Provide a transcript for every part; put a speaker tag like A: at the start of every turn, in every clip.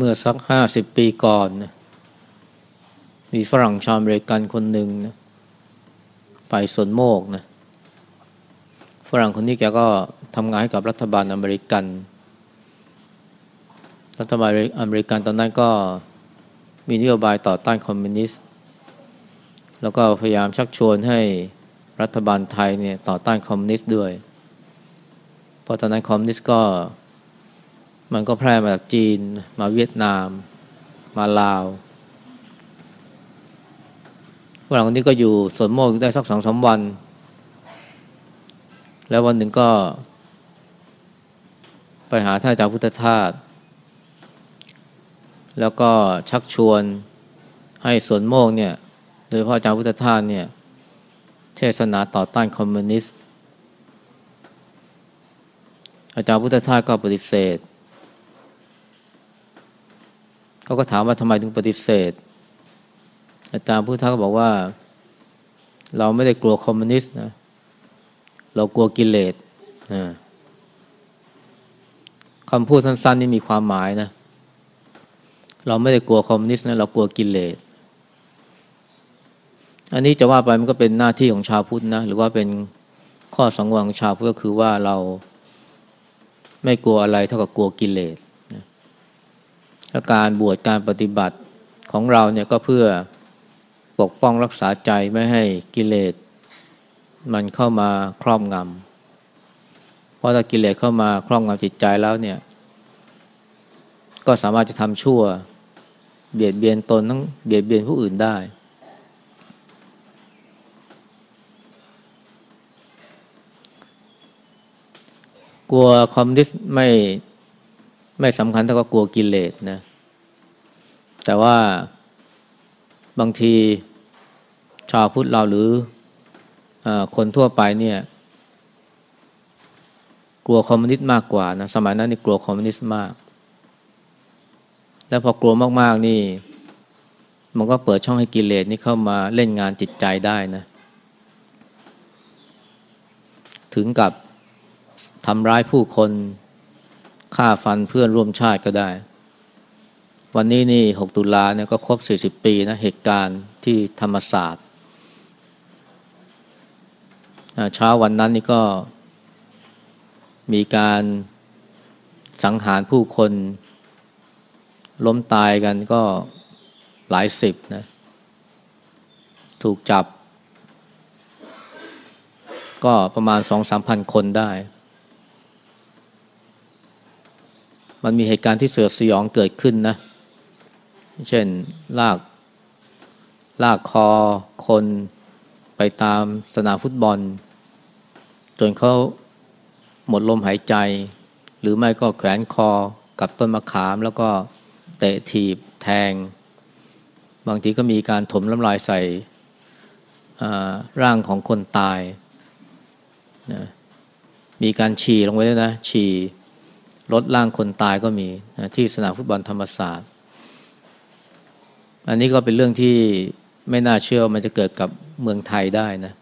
A: เมื่อสักห้าสิบปีก่อนนะมีฝรั่งชาวอเมริกันคนหนึ่งนะไปสวนโมกข์นะฝรั่งคนนี้แกก็ทำงานให้กับรัฐบาลอเมริกัน รัฐบาลอเมริกันตอนนั้นก็มีนโยบายต่อต้านคอมมิวนิสต์ แล้วก็พยายามชักชวนให้รัฐบาลไทยเนี่ยต่อต้านคอมมิวนิสต์ด้วย เพราะตอนนั้นคอมมิวนิสต์ก็ มันก็แพร่มาจากจีน มาเวียดนาม มาลาวฝรั่งคนนี้ก็อยู่สวนโมกข์ได้สักสองสามวัน แล้ววันหนึ่งก็ ไปหาท่านอาจารย์พุทธทาสแล้วก็ชักชวนให้สวนโมกข์เนี่ย โดยเฉพาะอาจารย์พุทธทาสเนี่ย เทศนาต่อต้านคอมมิวนิสต์ อาจารย์พุทธทาสก็ปฏิเสธ เขาก็ถามว่าทำไมถึงปฏิเสธ อาจารย์พุทธาก็บอกว่า เราไม่ได้กลัวคอมมิวนิสต์นะเรากลัวกิเลสคำพูดสั้น ๆ นี่มีความหมายนะ เราไม่ได้กลัวคอมมิวนิสต์นะเรากลัวกิเลสอันนี้จะว่าไปมันก็เป็นหน้าที่ของชาวพุทธนะ หรือว่าเป็นข้อสังวรของชาวพุทธก็คือว่าเราไม่กลัวอะไรเท่ากับกลัวกิเลส และการบวชการปฏิบัติของเราเนี่ยก็เพื่อปกป้องรักษาใจไม่ให้กิเลส มันเข้ามาครอบงำเพราะถ้ากิเลสเข้ามาครอบงำจิตใจแล้วเนี่ย ก็สามารถจะทำชั่ว เบียดเบียนตนทั้งเบียดเบียนผู้อื่นได้ กลัวคอมมิวนิสต์ไม่ ไม่สำคัญเท่ากับกลัวกิเลสนะ แต่ว่าบางทีชาวพุทธเราหรืออคนทั่วไปเนี่ย กลัวคอมมิวนิสต์มากกว่านะสมัยนั้นนี่กลัวคอมมิวนิสต์มาก แล้วพอกลัวมาก ๆ นี่ มันก็เปิดช่องให้กิเลสนี่เข้ามาเล่นงานจิตใจได้นะ ถึงกับทำร้ายผู้คน ฆ่าฟันเพื่อนร่วมชาติก็ได้ วันนี้นี่หกตุลาเนี่ยก็ครบสี่สิบปีนะ เหตุการณ์ที่ธรรมศาสตร์เช้าวันนั้นนี่ก็มีการสังหารผู้คน ล้มตายกันก็หลายสิบนะถูกจับ ก็ประมาณสองสามพันคนได้ มันมีเหตุการณ์ที่เสือสยองเกิดขึ้นนะ เช่นลากลากคอคนไปตามสนามฟุตบอล จนเขาหมดลมหายใจ หรือไม่ก็แขวนคอกับต้นมะขาม แล้วก็เตะถีบแทง บางทีก็มีการถมน้ำลายใส่ร่างของคนตายนะมีการฉี่ลงไว้ด้วยนะ ฉี่ รถล่างคนตายก็มีนะที่สนามฟุตบอลธรรมศาสตร์ อันนี้ก็เป็นเรื่องที่ไม่น่าเชื่อมันจะเกิดกับเมืองไทยได้นะ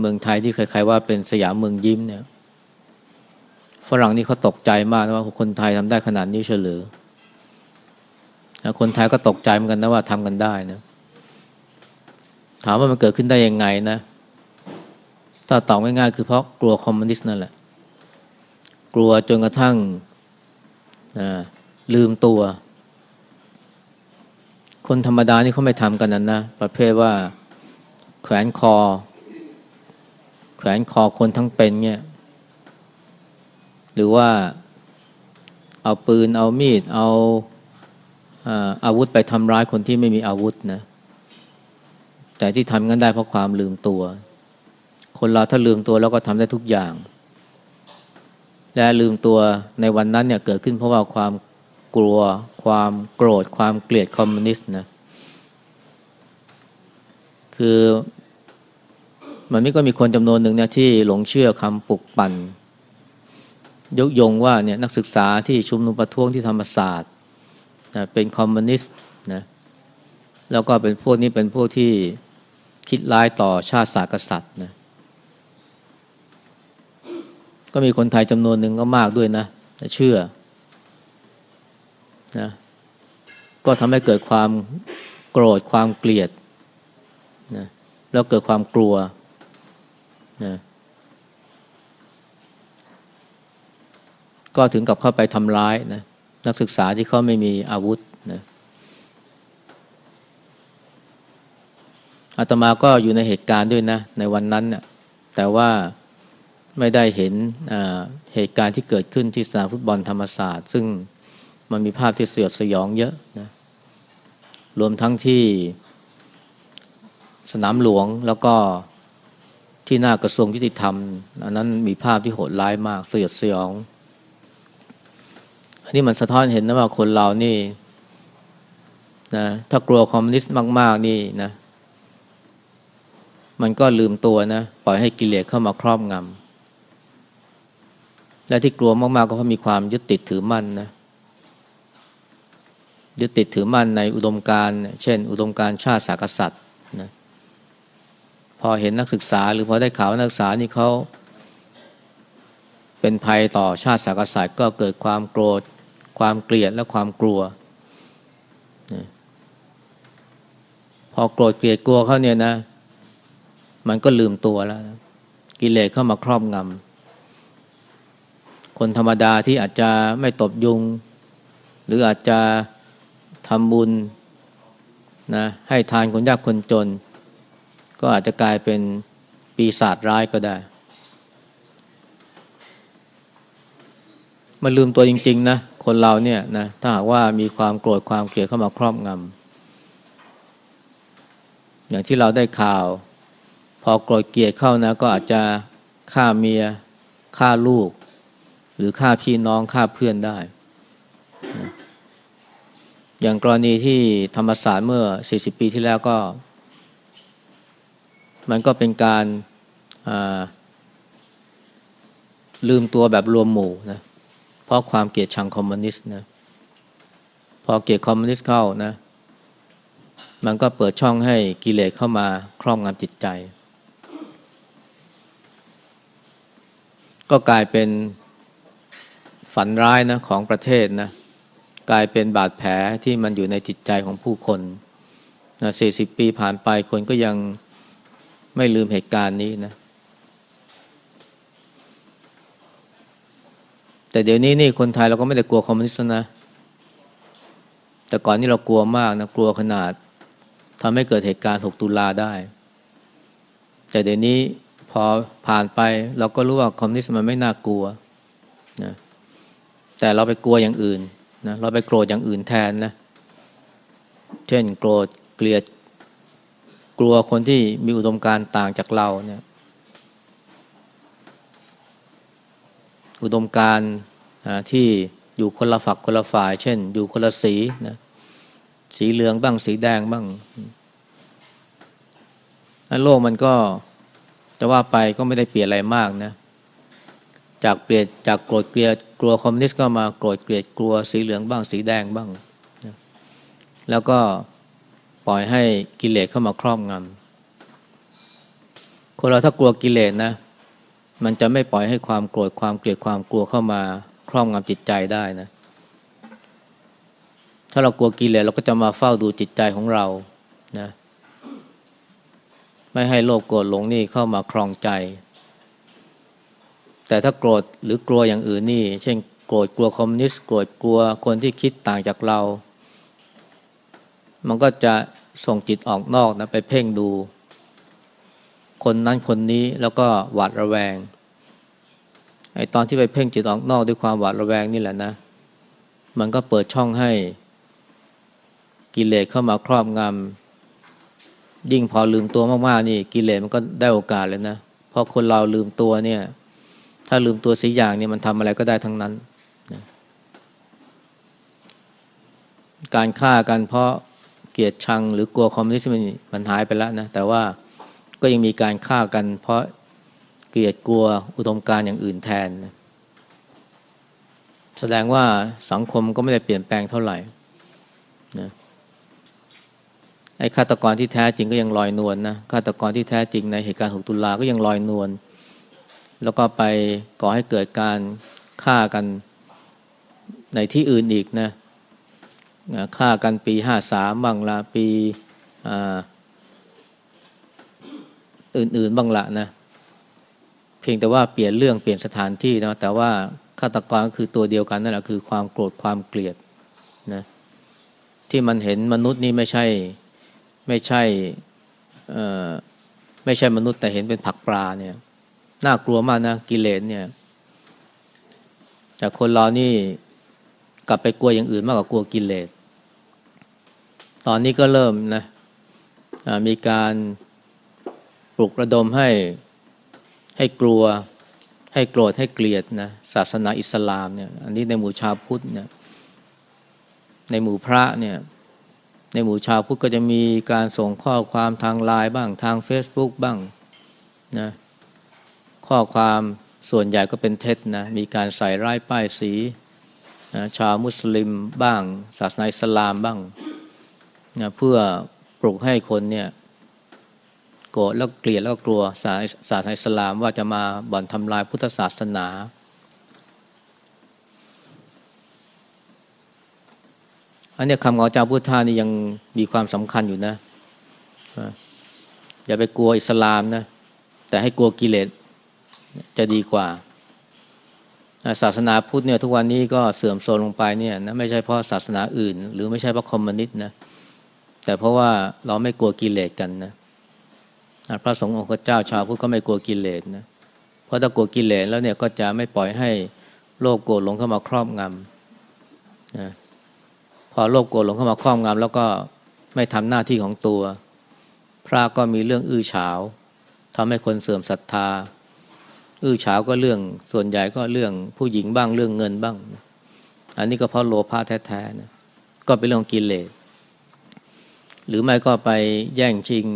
A: เมืองไทยที่ใครๆว่าเป็นสยามเมืองยิ้มเนี่ย ฝรั่งนี่เขาตกใจมากนะว่าคนไทยทำได้ขนาดนี้เฉลือคนไทยก็ตกใจเหมือนกันนะว่าทำกันได้นะ ถามว่ามันเกิดขึ้นได้ยังไงนะ ถ้าตอบง่ายๆคือเพราะกลัวคอมมิวนิสต์นั่นแหละ กลัวจนกระทั่งนะลืมตัว คนธรรมดานี่เขาไม่ทำกันนั้นนะ ประเภทว่า แขวนคอ แขวนคอคนทั้งเป็นเนี่ย หรือว่าเอาปืน เอามีด เอาอาวุธไปทำร้ายคนที่ไม่มีอาวุธนะ แต่ที่ทำกันได้เพราะความลืมตัว คนเราถ้าลืมตัวแล้วก็ทำได้ทุกอย่าง และลืมตัวในวันนั้นเนี่ยเกิดขึ้นเพราะว่าความกลัว ความโกรธ ความเกลียดคอมมิวนิสต์นะคือมันไม่ก็มีคนจำนวนหนึ่งเนี่ยที่หลงเชื่อคำปลุกปั่น ยกยงว่าเนี่ยนักศึกษาที่ชุมนุมประท้วงที่ธรรมศาสตร์นะเป็นคอมมิวนิสต์นะแล้วก็เป็นพวกนี้เป็นพวกที่คิดร้ายต่อชาติศาสตร์กษัตริย์นะ ก็มีคนไทยจำนวนหนึ่งก็มากด้วยนะเชื่อนะก็ทำให้เกิดความโกรธความเกลียดนะแล้วเกิดความกลัวนะก็ถึงกับเข้าไปทำร้ายนะนักศึกษาที่เขาไม่มีอาวุธนะอาตมาก็อยู่ในเหตุการณ์ด้วยนะ ในวันนั้นนะแต่ว่า ไม่ได้เห็นเหตุการณ์ที่เกิดขึ้นที่สนามฟุตบอลธรรมศาสตร์ ซึ่งมันมีภาพที่เสียดสยองเยอะนะรวมทั้งที่สนามหลวงแล้วก็ที่หน้ากระทรวงยุติธรรม อันนั้นมีภาพที่โหดร้ายมากสยดสยอง อันนี้มันสะท้อนเห็นนะว่าคนเรานี่นะถ้ากลัวคอมมิวนิสต์มาก ๆ นี่นะ มันก็ลืมตัวนะ ปล่อยให้กิเลสเข้ามาครอบงำ และที่กลัวมาก ๆ ก็เพราะมีความยึดติดถือมั่นนะยึดติดถือมั่นในอุดมการเช่น อุดมการชาติศาสตร์กษัตริย์นะพอเห็นนักศึกษาหรือพอได้ข่าวนักศึกษานี่เขาเป็นภัยต่อชาติศาสตร์กษัตริย์ก็เกิดความโกรธ ความเกลียดและความกลัวนะพอโกรธเกลียดกลัวเขาเนี่ยนะ มันก็ลืมตัวแล้ว กิเลสเข้ามาครอบงำ คนธรรมดาที่อาจจะไม่ตบยุง หรืออาจจะทำบุญนะให้ทานคนยากคนจน ก็อาจจะกลายเป็นปีศาจร้ายก็ได้มันลืมตัวจริงๆนะคนเราเนี่ยนะถ้าหากว่ามีความโกรธความเกลียดเข้ามาครอบงำอย่างที่เราได้ข่าว พอโกรธเกลียดเข้านะ ก็อาจจะฆ่าเมียฆ่าลูก หรือฆ่าพี่น้องฆ่าเพื่อนได้ อย่างกรณีที่ธรรมศาสตร์เมื่อ 40 ปีที่แล้วก็ มันก็เป็นการลืมตัวแบบรวมหมู่นะเพราะความเกลียดชังคอมมิวนิสต์นะพอเกลียดคอมมิวนิสต์เข้านะ มันก็เปิดช่องให้กิเลสเข้ามาครอบงำจิตใจ ก็กลายเป็น ฝันร้ายนะของประเทศนะกลายเป็นบาดแผลที่มันอยู่ในจิตใจของผู้คนนะสี่สิบปีผ่านไปคนก็ยังไม่ลืมเหตุการณ์นี้นะ แต่เดี๋ยวนี้นี่คนไทยเราก็ไม่ได้กลัวคอมมิวนิสต์นะ แต่ก่อนนี้เรากลัวมากนะกลัวขนาดทำให้เกิดเหตุการณ์ 6 ตุลาได้ แต่เดี๋ยวนี้พอผ่านไปเราก็รู้ว่าคอมมิวนิสต์มันไม่น่ากลัวนะ แต่เราไปกลัวอย่างอื่นนะเราไปโกรธอย่างอื่นแทนนะเช่นโกรธเกลียดกลัวคนที่มีอุดมการต่างจากเราเนี่ย อุดมการที่อยู่คนละฝักคนละฝ่าย เช่น อยู่คนละสีนะสีเหลืองบ้างสีแดงบ้างโลกมันก็จะว่าไปก็ไม่ได้เปลี่ยนอะไรมากนะ จากเปลี่ยนจากโกรธเกลียดกลัวคอมมิวนิสต์ก็มาโกรธเกลียดกลัวสีเหลืองบ้างสีแดงบ้างนะแล้วก็ปล่อยให้กิเลสเข้ามาครอบงำคนเราถ้ากลัวกิเลสนะ มันจะไม่ปล่อยให้ความโกรธความเกลียดความกลัวเข้ามาครอบงำจิตใจได้นะ ถ้าเรากลัวกิเลสเราก็จะมาเฝ้าดูจิตใจของเรานะ ไม่ให้โลภโกรธหลงนี่เข้ามาครองใจ แต่ถ้าโกรธหรือกลัวอย่างอื่นนี่ เช่นโกรธกลัวคอมมิวนิสต์โกรธกลัวคนที่คิดต่างจากเรา มันก็จะส่งจิตออกนอกนะไปเพ่งดู คนนั้นคนนี้แล้วก็หวาดระแวงไอ้ตอนที่ไปเพ่งจิตออกนอกด้วยความหวาดระแวงนี่แหละนะ มันก็เปิดช่องให้กิเลสเข้ามาครอบงำยิ่งพอลืมตัวมากๆนี่กิเลสมันก็ได้โอกาสเลยนะเพราะคนเราลืมตัวเนี่ย ถ้าลืมตัวสีอย่างนี่มันทำอะไรก็ได้ทั้งนั้นนะการฆ่ากันเพราะเกลียดชังหรือกลัวคอมมิวนิสต์มันหายไปแล้วนะแต่ว่าก็ยังมีการฆ่ากันเพราะเกลียดกลัวอุดมการอย่างอื่นแทนนะแสดงว่าสังคมก็ไม่ได้เปลี่ยนแปลงเท่าไหร่นะไอ้ฆาตกรที่แท้จริงก็ยังลอยนวลนนะฆาตกรที่แท้จริงในเหตุการณ์6ตุลาก็ยังลอยนวล แล้วก็ไปก่อให้เกิดการฆ่ากันในที่อื่นอีกนะฆ่ากันปีห้าสามบ้างละปีอื่นๆบ้างละนะเพียงแต่ว่าเปลี่ยนเรื่องเปลี่ยนสถานที่นะแต่ว่าฆาตกรก็คือตัวเดียวกันนั่นแหละคือความโกรธความเกลียดนะที่มันเห็นมนุษย์นี่ไม่ใช่ไม่ใช่ไม่ใช่มนุษย์แต่เห็นเป็นผักปลาเนี่ย น่ากลัวมากนะกิเลสเนี่ย แต่คนเรานี่กลับไปกลัวอย่างอื่นมากกว่ากลัวกิเลส ตอนนี้ก็เริ่มนะมีการปลุกระดมให้ให้กลัว ให้โกรธให้เกลียดนะศาสนาอิสลามเนี่ย อันนี้ในหมู่ชาวพุทธเนี่ย ในหมู่พระเนี่ย ในหมู่ชาวพุทธก็จะมีการส่งข้อความทางไลน์บ้างทาง Facebook บ้างนะ ข้อความส่วนใหญ่ก็เป็นเท็จนะมีการใส่ร้ายป้ายสีนะชาวมุสลิมบ้าง ศาสนาอิสลามบ้างนะเพื่อปลุกให้คนเนี่ยโกรธแล้วเกลียดแล้วกลัวศาสนาอิสลามว่าจะมาบ่อนทำลายพุทธศาสนา อันนี้คำของอาจารย์พุทธานี่ยังมีความสำคัญอยู่นะ อย่าไปกลัวอิสลามนะ แต่ให้กลัวกิเลส จะดีกว่า ศาสนาพุทธเนี่ยทุกวันนี้ก็เสื่อมโทรมลงไปเนี่ยนะไม่ใช่เพราะศาสนาอื่น หรือไม่ใช่เพราะคอมมิวนิสต์นะแต่เพราะว่าเราไม่กลัวกิเลสกันนะพระสงฆ์องค์เจ้าชาวพุทธก็ไม่กลัวกิเลสนะเพราะถ้ากลัวกิเลสแล้วเนี่ยก็จะไม่ปล่อยให้โลภโกรธหลงเข้ามาครอบงำนะพอโลภโกรธหลงเข้ามาครอบงำแล้วก็ไม่ทำหน้าที่ของตัว พระก็มีเรื่องอื้อฉาวทำให้คนเสื่อมศรัทธา อื้อฉาวก็เรื่องส่วนใหญ่ก็เรื่องผู้หญิงบ้างเรื่องเงินบ้าง อันนี้ก็เพราะโลภะแท้ๆนะก็เป็นเรื่องกิเลสหรือไม่ก็ไปแย่งชิง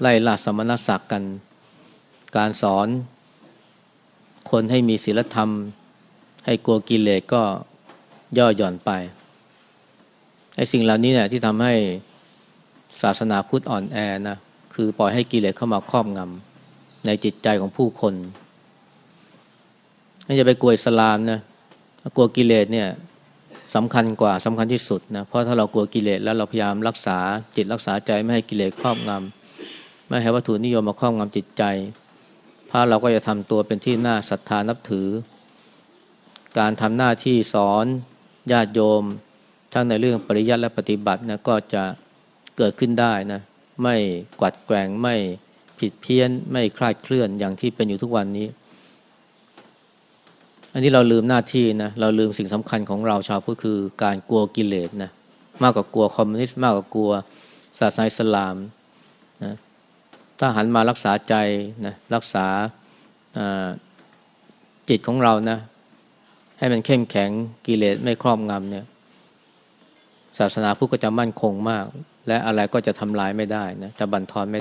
A: ไล่ล่าสมณศักดิ์กัน การสอน คนให้มีศีลธรรม ให้กลัวกิเลสก็ย่อหย่อนไปไอ้สิ่งเหล่านี้เนี่ยที่ทำให้ศาสนาพุทธอ่อนแอนะคือปล่อยให้กิเลสเข้ามาครอบงำ ในจิตใจของผู้คนไม่จะไปกลัวอิสลามนะกลัวกิเลสเนี่ยสำคัญกว่าสำคัญที่สุดนะเพราะถ้าเรากลัวกิเลสแล้วเราพยายามรักษาจิตรักษาใจไม่ให้กิเลสครอบงำไม่ให้วัตถุนิยมมาครอบงำจิตใจพระเราก็จะทำตัวเป็นที่น่าศรัทธานับถือ การทำหน้าที่สอนญาติโยม ทั้งในเรื่องปริยัติและปฏิบัตินะก็จะเกิดขึ้นได้นะไม่กวัดแกงไม่ ผิดเพี้ยนไม่คลาดเคลื่อนอย่างที่เป็นอยู่ทุกวันนี้ อันนี้เราลืมหน้าที่นะเราลืมสิ่งสำคัญของเราชาวพุทธคือการกลัวกิเลสนะมากกว่ากลัวคอมมิวนิสต์มากกว่ากลัวศาสนาอิสลามนะถ้าหันมารักษาใจนะรักษาจิตของเรานะให้มันเข้มแข็งกิเลสไม่ครอบงำเนี่ยศาสนาพุทธก็จะมั่นคงมาก และอะไรก็จะทำลายไม่ได้นะจะบั่นทอนไม่